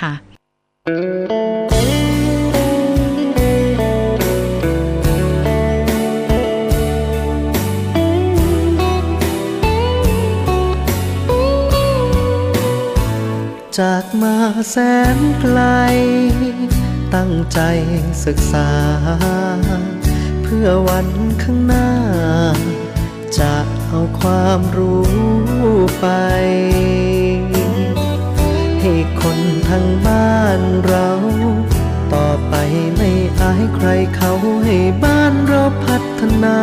ค่ะจากมาแสนไกล ตั้งใจศึกษา เพื่อวันข้างหน้า จะเอาความรู้ไป คนทางบ้านเรา ต่อไปไม่อายใครเขาให้บ้านเราพัฒนา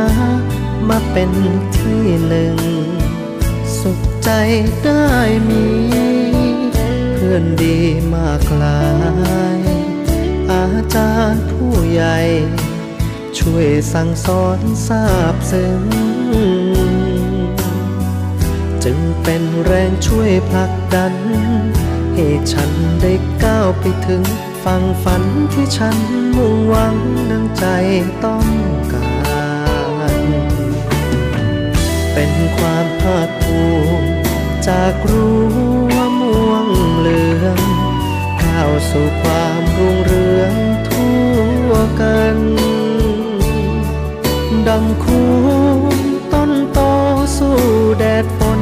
มาเป็นที่หนึ่ง สุขใจได้มี เพื่อนดีมากลาย อาจารย์ผู้ใหญ่ ช่วยสั่งสอนทราบซึ้งจึงเป็นแรงช่วยผลักดัน ให้ฉันได้ก้าวไปถึงฝั่งฝันที่ฉันมุ่งหวังดังใจต้องการ เป็นความภาคภูมิจากรั้วม่วงเหลืองก้าวสู่ความรุ่งเรืองทั่วกันดังคูต้นโตสู้แดดฝน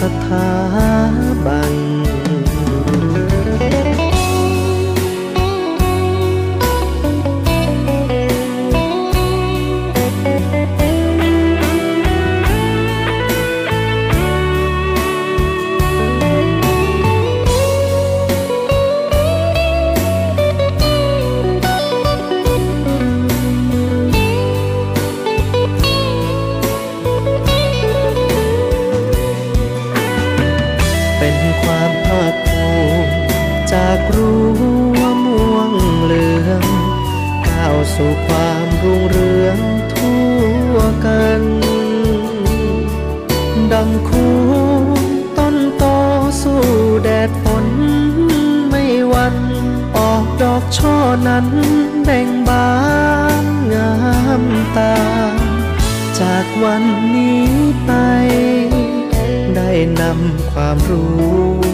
สถาบัน จากรั้ว่าม่วงเหลืองก้าวสู่ความรุ่งเรืองทั่วกันดังคูต้นโตสู้แดดฝนไม่วันออกดอกช่อนั้นแบ่งบานงามตา จากวันนี้ไป ได้นำความรู้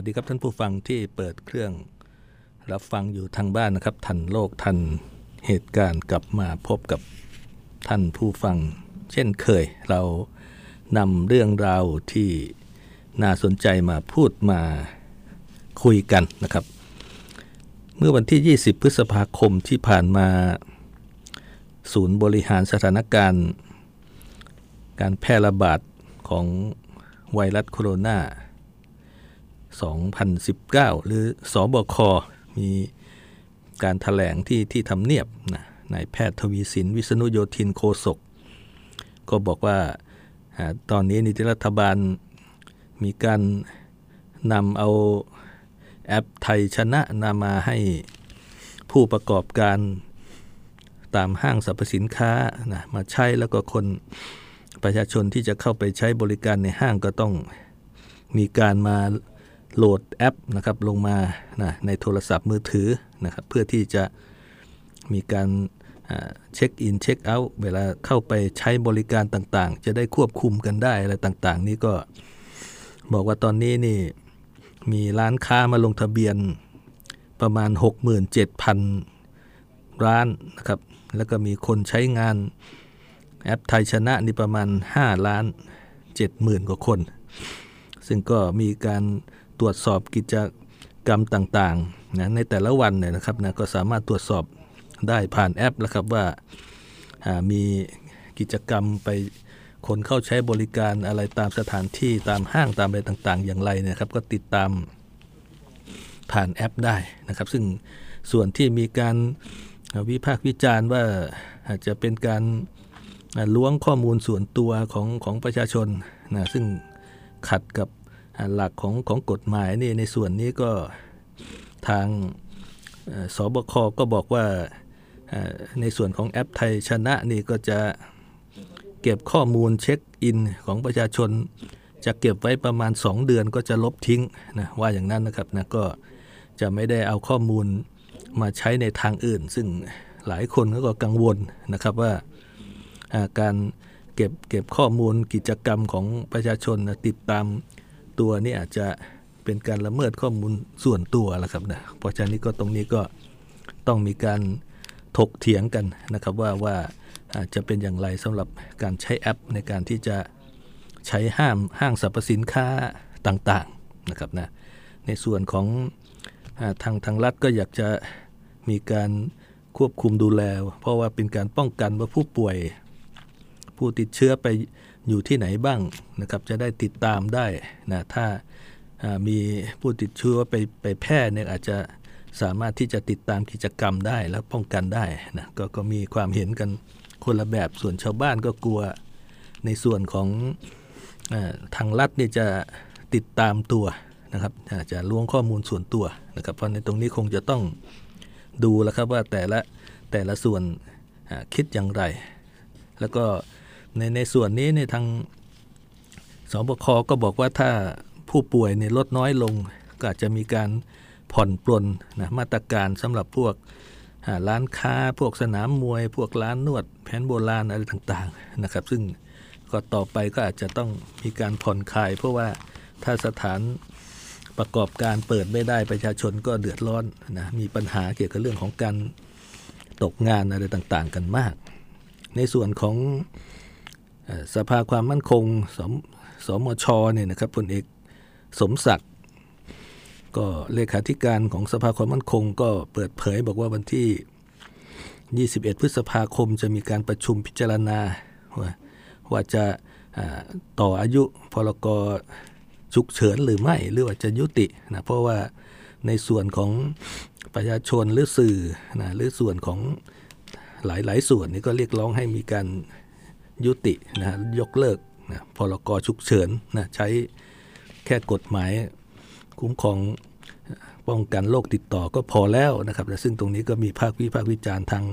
วัสดีครับท่านผู้ฟังที่เปิดเครื่อง รับฟังอยู่ทางบ้านนะครับ ทันโลกทันเหตุการณ์กลับมาพบกับท่านผู้ฟัง เช่นเคย เรานำเรื่องราวที่น่าสนใจมาพูดมาคุยกันนะครับ เมื่อวันที่ 20 พฤษภาคมที่ผ่านมา ศูนย์บริหารสถานการณ์ การแพร่ระบาดของไวรัสโคโรนา 2019 หรือสอบค มีการถแถลงที่ที่ทำเนียบนะนายแพทย์ทวีสิน วิษณุโยธินโคศก ก็บอกว่าตอนนี้นิติรัฐบาลมีการนำเอาแอปไทยชนะนามาให้ผู้ประกอบการตามห้างสรรพสินค้านะมาใช้แล้วก็คนประชาชนที่จะเข้าไปใช้บริการในห้างก็ต้องมีการมา โหลดแอปนะครับลงมานะในโทรศัพท์มือถือนะครับเพื่อที่จะมีการเช็คอินเช็คเอาท์เวลาเข้าไปใช้บริการต่างๆ จะได้ควบคุมกันได้อะไรต่างๆ นี่ก็บอกว่าตอนนี้นี่มีร้านค้ามาลงทะเบียนประมาณ 67,000 ร้านนะครับ แล้วก็มีคนใช้งานแอปไทยชนะนี่ประมาณ 5 ล้าน 7 0,000 กว่าคน ซึ่งก็มีการ ตรวจสอบกิจกรรมต่างๆนะในแต่ละวันเนี่ยนะครับนะก็สามารถตรวจสอบได้ผ่านแอปแล้วครับว่ามีกิจกรรมไปคนเข้าใช้บริการอะไรตามสถานที่ตามห้างตามอะไรต่างๆ อย่างไรเนี่ยครับก็ติดตามผ่านแอปได้นะครับ ซึ่งส่วนที่มีการวิพากษ์วิจารณ์ว่าอาจจะเป็นการล้วงข้อมูลส่วนตัวของของประชาชนนะซึ่งขัดกับ หลักของของกฎหมายนี่ในส่วนนี้ก็ทางสบคก็บอกว่าในส่วนของแอปไทยชนะนี่ก็จะเก็บข้อมูลเช็คอินของประชาชน จะเก็บไว้ประมาณ 2 เดือนก็จะลบทิ้งนะว่าอย่างนั้นนะครับนะก็จะไม่ได้เอาข้อมูลมาใช้ในทางอื่น ซึ่งหลายคนก็กังวลนะครับว่าการเก็บเก็บข้อมูลกิจกรรมของประชาชนนะติดตาม ตัวนี่อาจจะเป็นการละเมิดข้อมูลส่วนตัวละครับนะเพราะฉะนั้นก็ตรงนี้ก็ต้องมีการถกเถียงกันนะครับว่าว่าจะเป็นอย่างไรสำหรับการใช้แอปในการที่จะใช้ห้ามห้างสรรพสินค้าต่างๆนะครับนะในส่วนของทางทางรัฐก็อยากจะมีการควบคุมดูแล เพราะว่าเป็นการป้องกันว่าผู้ป่วย ผู้ติดเชื้อไป อยู่ที่ไหนบ้างนะครับจะได้ติดตามได้นะถ้ามีผู้ติดเชื้อไปไปแพร่เนี่ยอาจจะสามารถที่จะติดตามกิจกรรมได้และป้องกันได้นะกก็มีความเห็นกันคนละแบบส่วนชาวบ้านก็กลัวในส่วนของอทางรัฐนี่จะติดตามตัวนะครับจะล้วงข้อมูลส่วนตัวนะครับ เพราะในตรงนี้คงจะต้องดูแล้วครับว่าแต่ละแต่ละส่วนคิดอย่างไร แล้วก็ ในในส่วนนี้ในทางสบคก็บอกว่าถ้าผู้ป่วยในลดน้อยลง ก็อาจจะมีการผ่อนปลนนะมาตรการสำหรับพวกร้านค้าพวกสนามมวย พวกร้านนวดแผนโบราณอะไรต่างๆนะครับ ซึ่งก็ต่อไปก็อาจจะต้องมีการผ่อนคลาย เพราะว่าถ้าสถานประกอบการเปิดไม่ได้ประชาชนก็เดือดร้อนนะมีปัญหาเกี่ยวกับเรื่องของการตกงานอะไรต่างๆ กันมาก ในส่วนของ สภาความมั่นคงสมสมชเนี่ยนะครับพลเอกสมศักดิ์ก็เลขาธิการของสภาความมั่นคง ก็เปิดเผยบอกว่าวันที่ 21 พฤษภาคมจะมีการประชุมพิจารณา ว่าว่าจะต่ออายุพรกฉุกเฉินหรือไม่หรือว่าจะยุตินะเพราะว่าในส่วนของประชาชนหรือสื่อนะหรือส่วนของหลายๆ ส่วนนี่ก็เรียกร้องให้มีการ ยุตินะยกเลิกนะพรกฉุกเฉินนะใช้แค่กฎหมายคุ้มครองป้องกันโรคติดต่อก็พอแล้วนะครับซึ่งตรงนี้ก็มีภาควิพากษ์วิจารณ์ทาง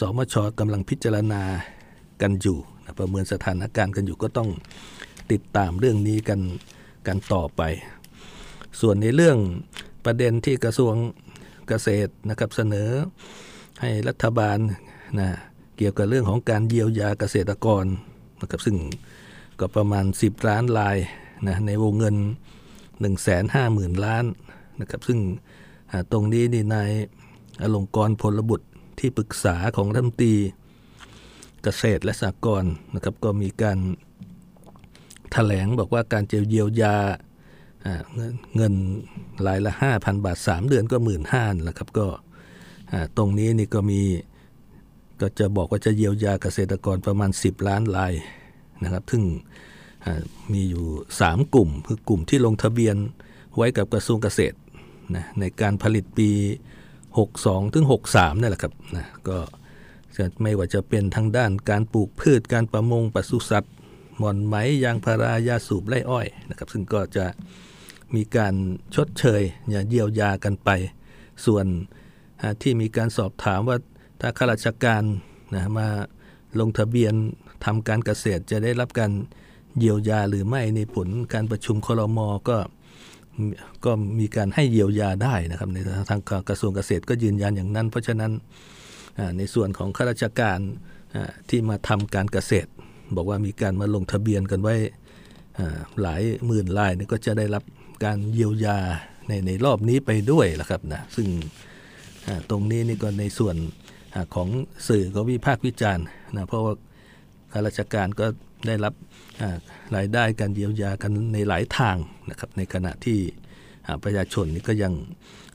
สมชกำลังพิจารณากันอยู่นะประเมินสถานการณ์กันอยู่ก็ต้องติดตามเรื่องนี้กันกันต่อไป ส่วนในเรื่องประเด็นที่กระทรวงเกษตรนะครับเสนอให้รัฐบาลนะ เกี่ยวกับเรื่องของการเยียวยาเกษตรกรนะครับซึ่งก็ประมาณ 10 ล้านลายนะในวงเงิน 150,000 ล้านนะครับซึ่งตรงนี้นี่นายอลงกรพลบุตรที่ปรึกษาของรัฐมนตรีเกษตรและสหกรณ์นะครับก็มีการถแถลงบอกว่าการเยียวยาเงินรายละ 5,000 บาท 3 เดือนก็หมื่นห้าแล้วครับก็ตรงนี้นี่ก็มี ก็จะบอกว่าจะเยียวยาเกษตรกรประมาณ 10 ล้านรายนะครับ ซึ่งมีอยู่ 3 กลุ่ม คือกลุ่มที่ลงทะเบียนไว้กับกระทรวงเกษตรนะในการผลิตปี 62 ถึง 63นี่แหละครับนะก็ไม่ว่าจะเป็นทางด้านการปลูกพืชการประมงปศุสัตว์หม่อนไหมยางพารายาสูบไร่อ้อยนะครับซึ่งก็จะมีการชดเชยเยียวยากันไป ส่วนที่มีการสอบถามว่า ถ้าข้าราชการนะมาลงทะเบียนทำการเกษตรจะได้รับการเยียวยาหรือไม่ในผลการประชุมคลมก็ก็มีการให้เยียวยาได้นะครับในทางกระทรวงเกษตรก็ยืนยันอย่างนั้น เพราะฉะนั้นในส่วนของข้าราชการที่มาทำการเกษตร บอกว่ามีการมาลงทะเบียนกันไว้หลายหมื่นรายนี่ก็จะได้รับการเยียวยาในในรอบนี้ไปด้วยละครับนะซึ่งตรงนี้นี่ก็ในส่วน ของสื่อก็วิพากษ์วิจารณ์นะเพราะว่าข้าราชการก็ได้รับรายได้การเยียวยากันในหลายทางนะครับในขณะที่ประชาชนนี่ก็ยัง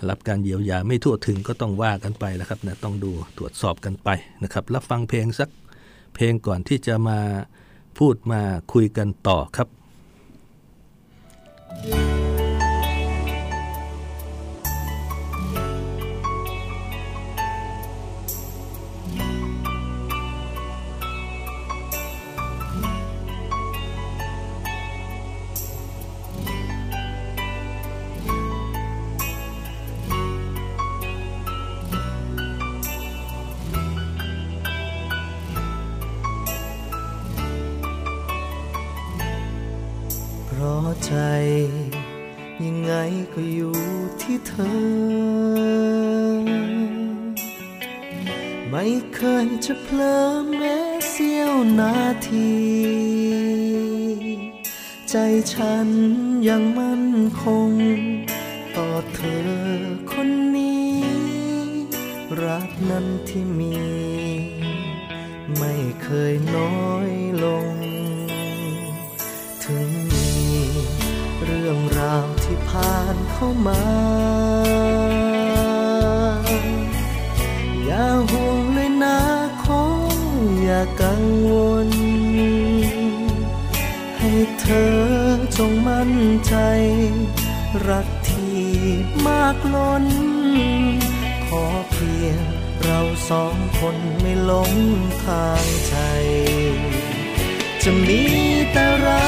รับการเยียวยาไม่ทั่วถึงก็ต้องว่ากันไปนะครับนะต้องดูตรวจสอบกันไปนะครับ รับฟังเพลงสักเพลงก่อนที่จะมาพูดมาคุยกันต่อครับเพ ก็อยู่ที่เธอ ไม่เคยจะเพลิมแม้เสี้ยวนาที ใจฉันยังมั่นคง ต่อเธอคนนี้ รักนั้นที่มี ไม่เคยน้อย ผ่านเข้ามา อย่าห่วงเลยนะคงอย่ากังวล ให้เธอจงมั่นใจ รักที่มากล้น ขอเพียงเราสองคนไม่หลงทางใจ จะมีแต่เรา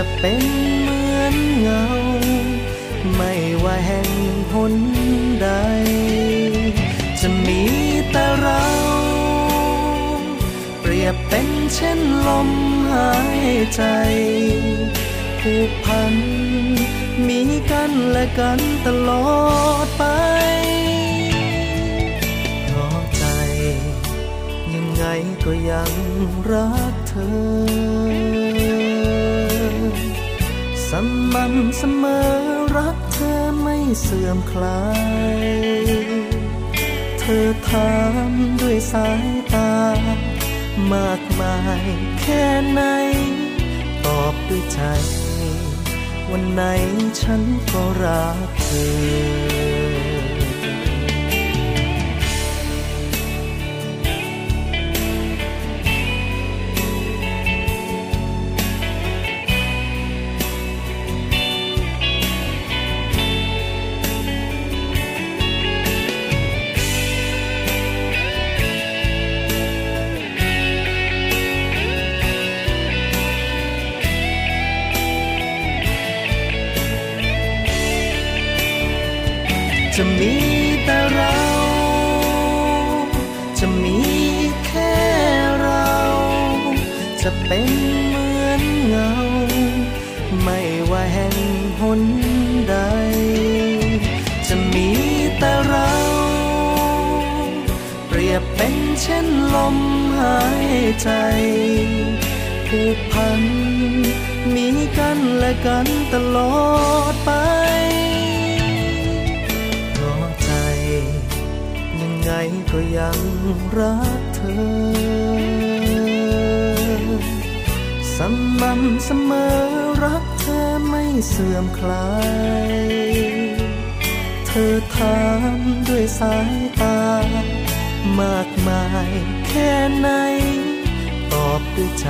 จะเป็นเหมือนเงา ไม่ว่าแห่งหนใด จะมีแต่เรา เปรียบเป็นเช่นลมหายใจผูกพัน มีกันและกันตลอดไปเพราะใจ ยังไงก็ยังรักเธอ สม่ำเสมอรักเธอไม่เสื่อมคลาย เธอถามด้วยสายตา มากมายแค่ไหน ตอบด้วยใจ วันไหนฉันก็รักเธอ จะมีแต่เรา จะมีแค่เรา จะเป็นเหมือนเงา ไม่ว่าแห่งหนใด จะมีแต่เรา เปรียบเป็นเช่นลมหายใจผูกพัน มีกันและกันตลอดไป ก็ยังรักเธอ สม่ำเสมอรักเธอไม่เสื่อมคลาย เธอถามด้วยสายตา มากมายแค่ไหน ตอบด้วยใจ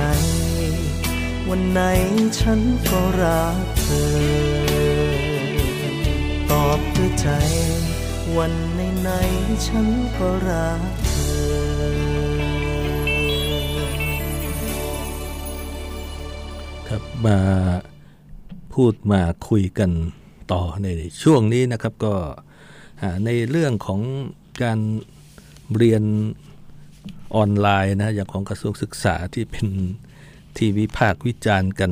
วันไหนฉันก็รักเธอ ตอบด้วยใจวัน ไหนฉันก็รักเธอ ครับมาพูดมาคุยกันต่อในช่วงนี้นะครับก็ในเรื่องของการเรียนออนไลน์นะอย่างของกระทรวงศึกษาที่เป็นที่วิพากษ์วิจารณ์กัน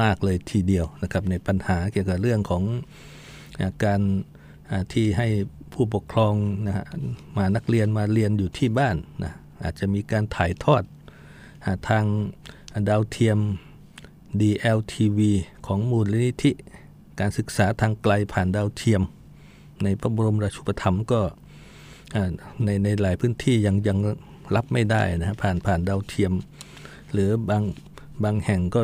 มากเลยทีเดียวนะครับในปัญหาเกี่ยวกับเรื่องของการที่ให้ ผู้ปกครองนะฮะมานักเรียนมาเรียนอยู่ที่บ้านนะอาจจะมีการถ่ายทอดทางดาวเทียม DLTV ของมูลนิธิ การศึกษาทางไกลผ่านดาวเทียม ในพระบรมราชูปถัมภ์ก็ในในหลายพื้นที่ยังยังรับไม่ได้นะผ่านผ่านดาวเทียม หรือบางบางแห่งก็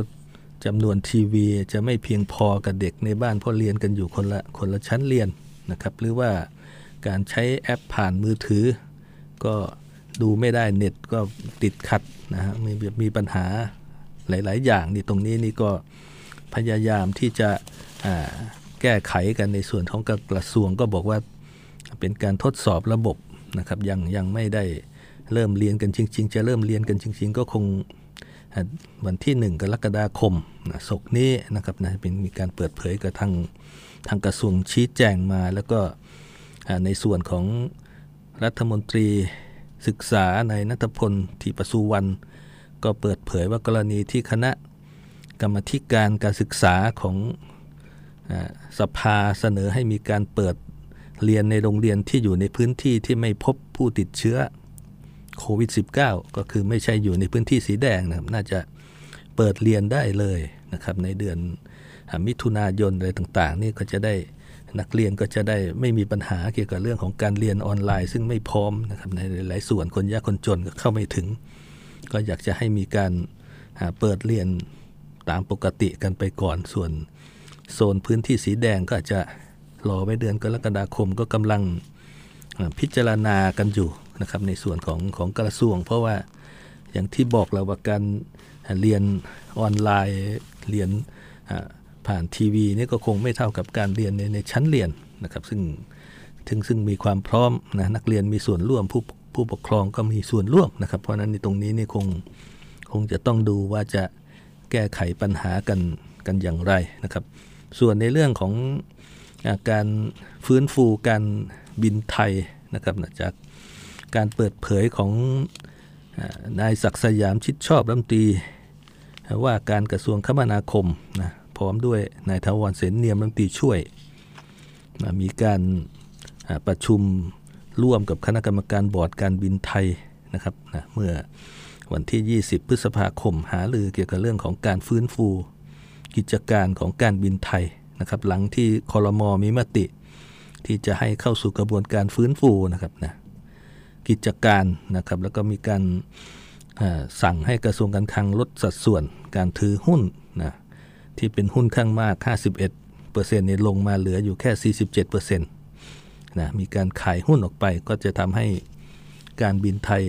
จำนวนทีวีจะไม่เพียงพอกับเด็กในบ้านเพราะเรียนกันอยู่คนละคนละชั้นเรียนนะครับ หรือว่า การใช้แอปผ่านมือถือ ก็ดูไม่ได้เน็ตก็ติดขัดนะฮะมีมีปัญหาหลาย ๆ อย่างนี่ตรงนี้นี่ก็พยายามที่จะแก้ไขกันในส่วนของกระทรวงก็บอกว่าเป็นการทดสอบระบบนะครับยังยังไม่ได้เริ่มเรียนกันจริง ๆ จะเริ่มเรียนกันจริง ๆ ก็คงวันที่ 1 กรกฎาคมนะศกนี้นะครับนะเป็นมีการเปิดเผยกับทางทางกระทรวงชี้แจงมา แล้วก็ ในส่วนของรัฐมนตรีศึกษาในนัทพลทีปสุวรรณก็เปิดเผยว่ากรณีที่คณะกรรมธิการการศึกษาของสภาเสนอให้มีการเปิดเรียนในโรงเรียนที่อยู่ในพื้นที่ที่ไม่พบผู้ติดเชื้อโควิด -19 ก็คือไม่ใช่อยู่ในพื้นที่สีแดงนะครับน่าจะเปิดเรียนได้เลยนะครับในเดือนมิถุนายนอะไรต่างๆ นี่ก็จะได้ นักเรียนก็จะได้ไม่มีปัญหาเกี่ยวกับเรื่องของการเรียนออนไลน์ ซึ่งไม่พร้อมนะครับในหลายส่วนคนยากคนจนก็เข้าไม่ถึง ก็อยากจะให้มีการเปิดเรียนตามปกติกันไปก่อนส่วนโซนพื้นที่สีแดงก็อาจจะรอไว้เดือนกรกฎาคมก็กำลังพิจารณากันอยู่นะครับในส่วนของของกระทรวง เพราะว่าอย่างที่บอกเราว่าการเรียนออนไลน์เรียน ผ่านทีวีนี่ก็คงไม่เท่ากับการเรียนในในชั้นเรียนนะครับ ซึ่งถึงซึ่งมีความพร้อมนะนักเรียนมีส่วนร่วมผู้ผู้ปกครองก็มีส่วนร่วมนะครับ เพราะนั้นในตรงนี้นี่คงคงจะต้องดูว่าจะแก้ไขปัญหากันกันอย่างไรนะครับ ส่วนในเรื่องของการฟื้นฟูการบินไทยนะครับจากการเปิดเผยของนายศักดิ์สยามชิดชอบรัฐมนตรีว่าการกระทรวงคมนาคมนะ พร้อมด้วยนายทวารเสนเนียมรัฐมนตรีช่วย มีการประชุมร่วมกับคณะกรรมการบอร์ดการบินไทยนะครับนะเมื่อวันที่ 20 พฤษภาคมหาลือเกี่ยวกับเรื่องของการฟื้นฟูกิจการของการบินไทยนะครับ หลังที่คอรมอมีมติ ที่จะให้เข้าสู่กระบวนการฟื้นฟูนะครับนะกิจการนะครับแล้วก็มีการสั่งให้กระทรวงการคลังลดสัดส่วนการถือหุ้น ที่เป็นหุ้นข้างมาก 51%เนี่ยลงมาเหลืออยู่แค่ 47%นะมีการขายหุ้นออกไปก็จะทำให้การบินไทย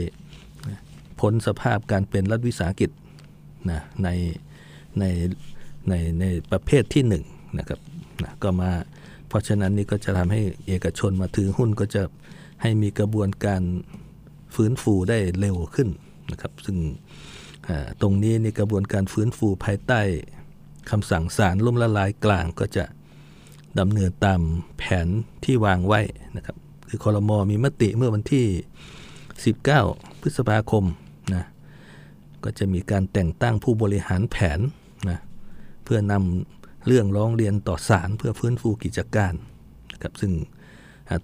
พ้นสภาพการเป็นรัฐวิสาหกิจนะในในในในประเภทที่1นนะครับนะก็มาเพราะฉะนั้นนี่ก็จะทำให้เอกชนมาถือหุ้นก็จะให้มีกระบวนการฟื้นฟูได้เร็วขึ้นนะครับ ซึ่งตรงนี้ในกระบวนการฟื้นฟูภายใต้ คำสั่งศาลล่มละลายกลางก็จะดำเนินตามแผนที่วางไว้นะครับคือคอรมอมีมติเมื่อวันที่ 19 พฤษภาคมนะก็จะมีการแต่งตั้งผู้บริหารแผนนะเพื่อนำเรื่องร้องเรียนต่อศาลเพื่อฟื้นฟูกิจการนะครับซึ่ง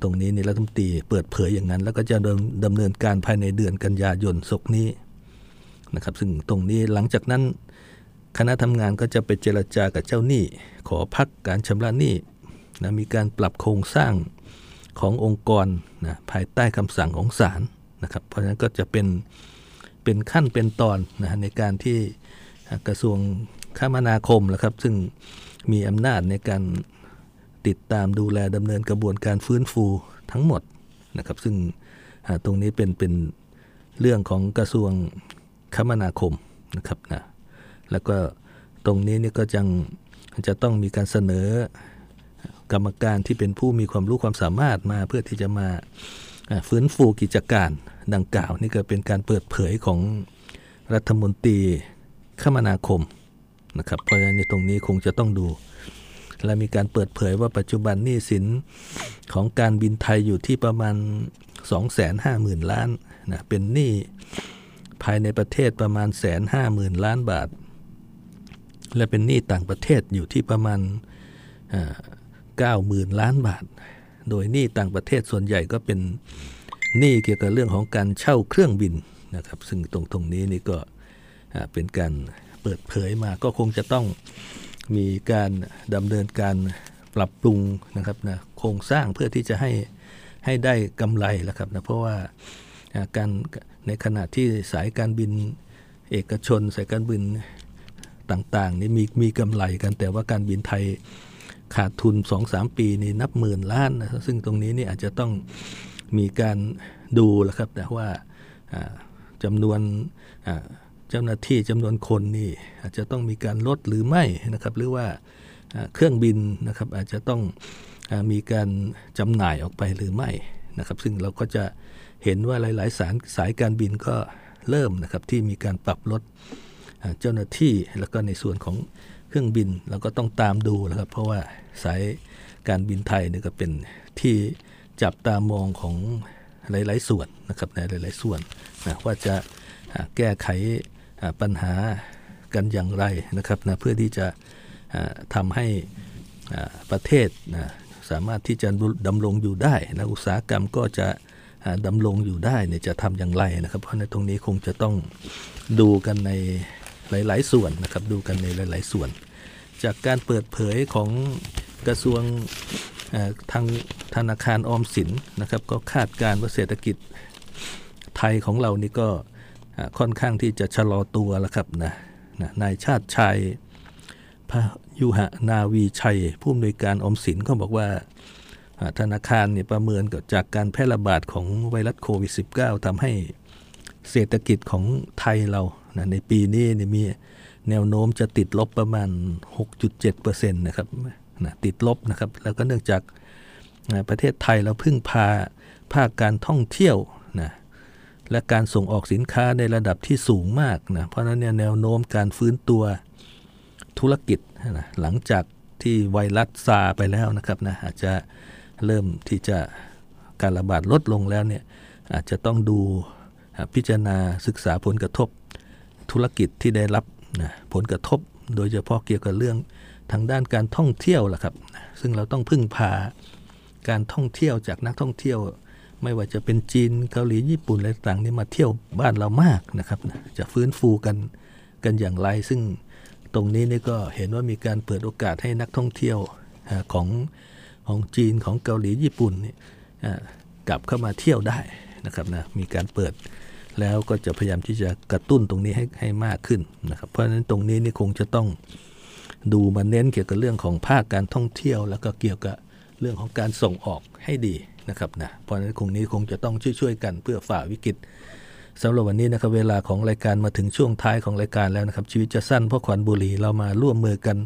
ตรงนี้ในรัฐมนตรีเปิดเผยอย่างนั้น แล้วก็จะดำเนินการภายในเดือนกันยายนศกนี้นะครับซึ่งตรงนี้หลังจากนั้น คณะทำงานก็จะไปเจรจากับเจ้าหนี้ ขอพักการชำระหนี้นะมีการปรับโครงสร้างขององค์กรนะภายใต้คำสั่งของศาลนะครับ เพราะฉะนั้นก็จะเป็นเป็นขั้นเป็นตอนนะในการที่กระทรวงคมนาคมนะครับ ซึ่งมีอำนาจในการติดตามดูแลดำเนินกระบวนการฟื้นฟูทั้งหมดนะครับ ซึ่งตรงนี้เป็นเป็นเรื่องของกระทรวงคมนาคมนะครับนะ แล้วก็ตรงนี้นี่ก็จังจะต้องมีการเสนอกรรมการที่เป็นผู้มีความรู้ความสามารถมาเพื่อที่จะมาฟื้นฟูกิจการดังกล่าว นี่ก็เป็นการเปิดเผยของรัฐมนตรีคมนาคมนะครับเพราะฉะนั้นในตรงนี้คงจะต้องดู และมีการเปิดเผยว่าปัจจุบันหนี้สินของการบินไทยอยู่ที่ประมาณ 250,000 ล้านนะเป็นหนี้ภายในประเทศประมาณแสนห้าหมื่นล้านบาท และเป็นหนี้ต่างประเทศอยู่ที่ประมาณเก้าหมื่นล้านบาท โดยหนี้ต่างประเทศส่วนใหญ่ก็เป็นหนี้เกี่ยวกับเรื่องของการเช่าเครื่องบินนะครับ ซึ่งตรงตรงนี้นี่ก็เป็นการเปิดเผยมาก็คงจะต้องมีการดำเนินการปรับปรุงนะครับนะโครงสร้างเพื่อที่จะให้ให้ได้กำไรแล้วครับนะเพราะว่าการในขณะที่สายการบินเอกชน สายการบิน ต่างๆนี่มีมีกำไรกัน แต่ว่าการบินไทยขาดทุน 2-3 ปีนี่นับหมื่นล้านนะซึ่งตรงนี้นี่อาจจะต้องมีการดูแล้วครับแต่ว่าจำนวนเจ้าหน้าที่จำนวนคนนี่อาจจะต้องมีการลดหรือไม่นะครับหรือว่าเครื่องบินนะครับอาจจะต้องมีการจำหน่ายออกไปหรือไม่นะครับ ซึ่งเราก็จะเห็นว่าหลาย ๆ สายสายการบินก็เริ่มนะครับที่มีการปรับลด เจ้าหน้าที่แล้วก็ในส่วนของเครื่องบินเราก็ต้องตามดูนะครับ เพราะว่าสายการบินไทยนี่ก็เป็นที่จับตามองของหลาย ๆ ส่วนนะครับในหลาย ๆ ส่วนนะว่าจะแก้ไขปัญหากันอย่างไรนะครับนะเพื่อที่จะทำให้ประเทศนะสามารถที่จะดำรงอยู่ได้นะอุตสาหกรรมก็จะดำรงอยู่ได้เนี่ยจะทำอย่างไรนะครับ เพราะในตรงนี้คงจะต้องดูกันใน หลาย ๆ ส่วนนะครับดูกันในหลาย ๆ ส่วน จากการเปิดเผยของกระทรวงทางธนาคารออมสินนะครับ ก็คาดการว่าเศรษฐกิจไทยของเรานี่ก็ค่อนข้างที่จะชะลอตัวแล้วครับนะนายชาติชัยพยุหนาวีชัย ผู้อำนวยการอมสินก็บอกว่าธนาคารเนี่ยประเมินกับจากการแพร่ระบาดของไวรัสโควิด -19 ทำให้เศรษฐกิจของไทยเรา นะในปีนี้เนี่ยมีแนวโน้มจะติดลบประมาณ 6.7%นะครับนะติดลบนะครับ แล้วก็เนื่องจากประเทศไทยเราพึ่งพาภาคการท่องเที่ยวนะและการส่งออกสินค้าในระดับที่สูงมากนะเพราะนั้นเนี่ยแนวโน้มการฟื้นตัวธุรกิจนะหลังจากที่ไวรัสซาไปแล้วนะครับนะอาจจะเริ่มที่จะการระบาดลดลงแล้วเนี่ยอาจจะต้องดูพิจารณาศึกษาผลกระทบ ธุรกิจที่ได้รับนะผลกระทบโดยเฉพาะเกี่ยวกับเรื่องทางด้านการท่องเที่ยวล่ะครับ ซึ่งเราต้องพึ่งพาการท่องเที่ยวจากนักท่องเที่ยว ไม่ว่าจะเป็นจีนเกาหลีญี่ปุ่นอะไรต่างนี่มาเที่ยวบ้านเรามากนะครับจะฟื้นฟูกันกันอย่างไร ซึ่งตรงนี้นี่ก็เห็นว่ามีการเปิดโอกาสให้นักท่องเที่ยวของของจีนของเกาหลีญี่ปุ่นนี่กลับเข้ามาเที่ยวได้นะครับนะมีการเปิด แล้วก็จะพยายามที่จะกระตุ้นตรงนี้ให้ให้มากขึ้นนะครับ เพราะฉะนั้นตรงนี้นี่คงจะต้องดูมาเน้นเกี่ยวกับเรื่องของภาคการท่องเที่ยว แล้วก็เกี่ยวกับเรื่องของการส่งออกให้ดีนะครับนะเพราะฉะนั้นคงนี้คงจะต้องช่วยๆกันเพื่อฝ่าวิกฤตสำหรับวันนี้นะครับเวลาของรายการมาถึงช่วงท้ายของรายการแล้วนะครับ ชีวิตจะสั้นเพราะควันบุหรี่เรามาร่วมมือกัน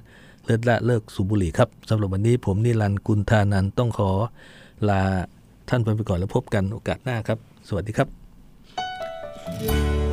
เลิศละเลิกสูบบุหรี่ครับสำหรับวันนี้ผมนิรันดร์กุลธานันต้องขอลาท่านไปก่อนแล้วพบกันโอกาสหน้าครับ สวัสดีครับ เพ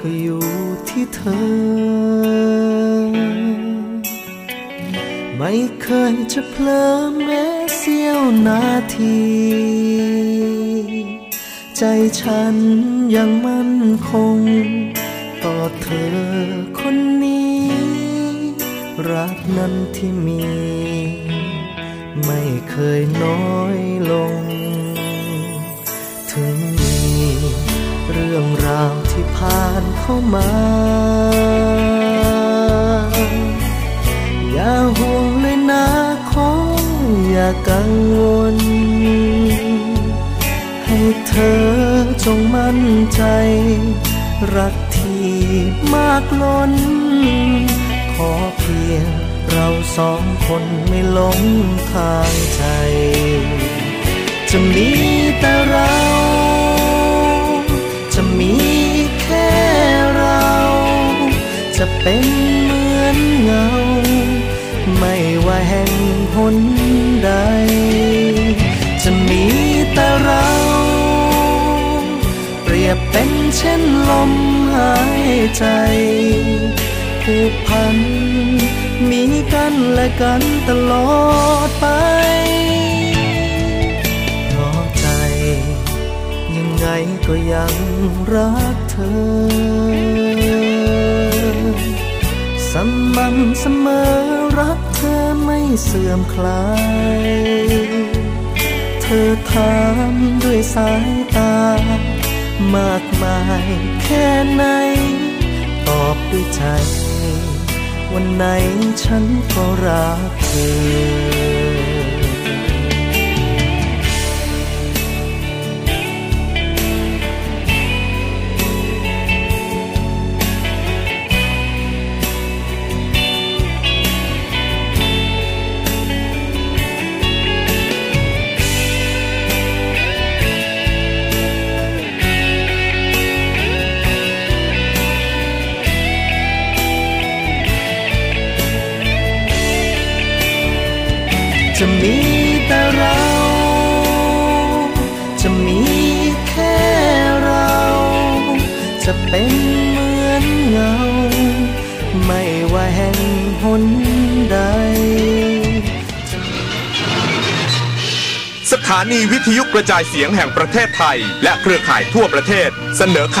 ก็อยู่ที่เธอ ไม่เคยจะเพลิมแม้เสี้ยวนาที ใจฉันยังมั่นคง ต่อเธอคนนี้ รักนั้นที่มี ไม่เคยน้อยลง ถึงมีเรื่องราว ที่ผ่านเข้ามา อย่าห่วงเลยนะขออย่ากังวล ให้เธอจงมั่นใจ รักที่มากล้น ขอเพียงเราสองคนไม่หลงทางใจ จะมีแต่เรา จะเป็นเหมือนเงา ไม่ว่าแห่งหนใด จะมีแต่เรา เปรียบเป็นเช่นลมหายใจผูกพัน มีกันและกันตลอดไปเพราะใจ ยังไงก็ยังรักเธอ สม่ำเสมอรักเธอไม่เสื่อมคลาย เธอถามด้วยสายตา มากมายแค่ไหน ตอบด้วยใจ วันไหนฉันก็รักเธอ นีวิทยุกระจายเสียงแห่งประเทศไทย และเครือข่ายทั่วประเทศ เสนอข่าว